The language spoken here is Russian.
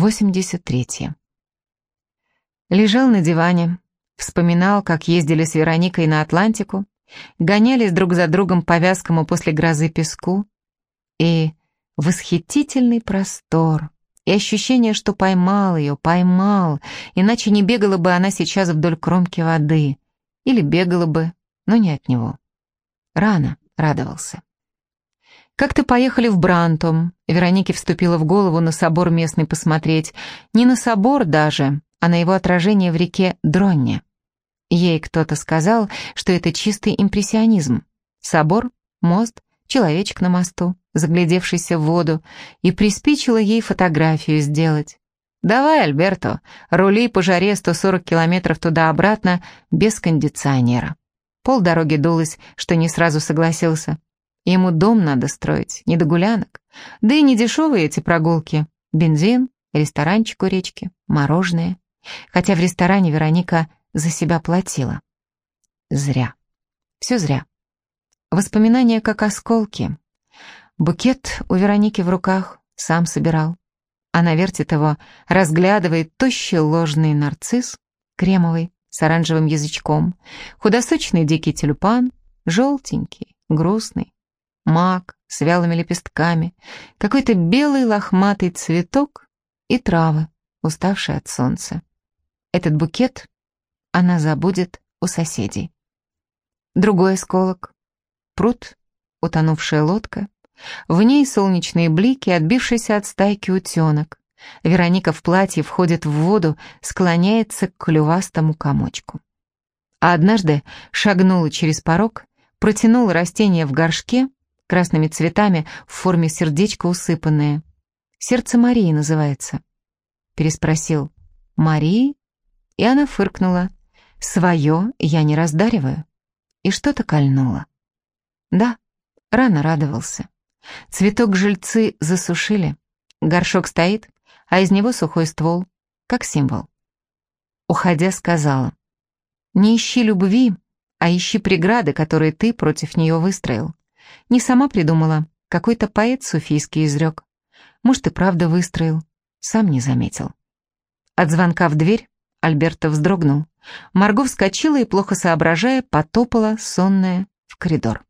83. Лежал на диване, вспоминал, как ездили с Вероникой на Атлантику, гонялись друг за другом по вязкому после грозы песку, и восхитительный простор, и ощущение, что поймал ее, поймал, иначе не бегала бы она сейчас вдоль кромки воды, или бегала бы, но не от него. Рано радовался. Как-то поехали в Брантом. Веронике вступила в голову на собор местный посмотреть. Не на собор даже, а на его отражение в реке Дронне. Ей кто-то сказал, что это чистый импрессионизм. Собор, мост, человечек на мосту, заглядевшийся в воду, и приспичило ей фотографию сделать. «Давай, Альберто, рули по жаре 140 километров туда-обратно без кондиционера». Пол дороги дулось, что не сразу согласился. Ему дом надо строить, не до гулянок. Да и не дешевые эти прогулки. Бензин, ресторанчик у речки, мороженое. Хотя в ресторане Вероника за себя платила. Зря. Все зря. Воспоминания как осколки. Букет у Вероники в руках сам собирал. Она вертит его, разглядывает тощий ложный нарцисс, кремовый, с оранжевым язычком, худосочный дикий тюльпан, желтенький, грустный, мак с вялыми лепестками, какой-то белый лохматый цветок и травы, уставшие от солнца. Этот букет она забудет у соседей. Другой осколок. Пруд, утонувшая лодка. В ней солнечные блики, отбившийся от стайки утенок. Вероника в платье входит в воду, склоняется к клювастому комочку. А однажды шагнула через порог, протянула растение в горшке, красными цветами в форме сердечка усыпанное. «Сердце Марии называется». Переспросил «Марии?» И она фыркнула. «Свое я не раздариваю». И что-то кольнуло. Да, рано радовался. Цветок жильцы засушили. Горшок стоит, а из него сухой ствол, как символ. Уходя, сказала, «Не ищи любви, а ищи преграды, которые ты против нее выстроил. Не сама придумала, какой-то поэт суфийский изрек. Может, и правда выстроил, сам не заметил. От звонка в дверь Альберта вздрогнул. Марго вскочила и, плохо соображая, потопала, сонная, в коридор.